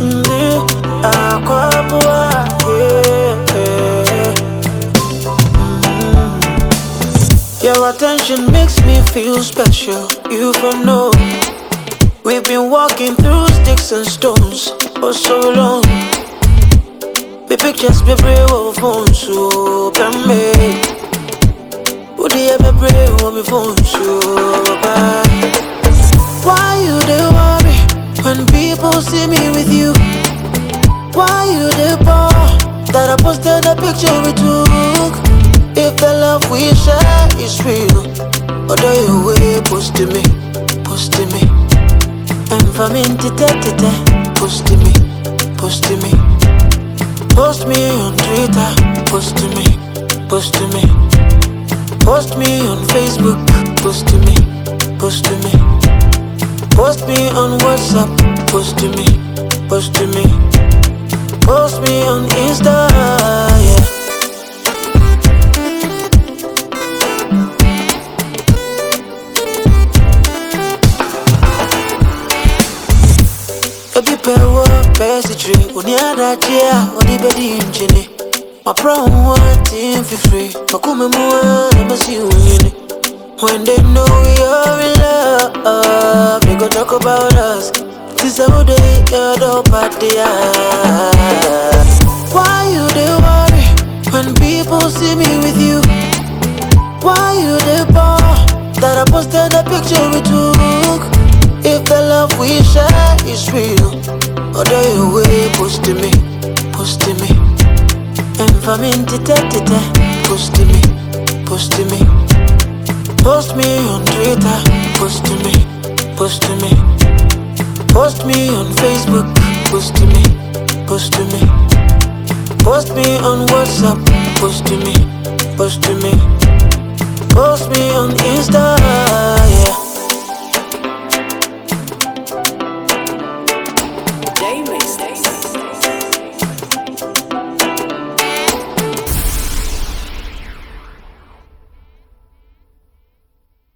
Mm, your attention makes me feel special. You for know we've been walking through sticks and stones for so long. The pictures be brave of phone so me. Would you ever brave on my phone so? Why you worry when people see me with you? Why you the bore that I posted a picture we took? If the love we share is real, although you way post to me, post to me, and from into tete, post to me, post to me, post me on Twitter, post to me, post to me, post me on Facebook, post to me, post to me. Post me on WhatsApp, post to me, post to me, post me on Insta, yeah. Obi pewo pesitri, uni adachia, uni bedi mchini. My prom one team for free, makume muwa, namasi unyini. When they know we are in love, they go talk about us. This get up at the eye. Why you they worry when people see me with you? Why you they bore that I posted a picture we took? If the love we share is real, although you way post to me, post to me, and from into tete, post to me, post to me. Post me on Twitter, post to me, post to me. Post me on Facebook, post to me, post to me. Post me on WhatsApp, post to me, post to me. Post me on Insta, yeah. J-Mix.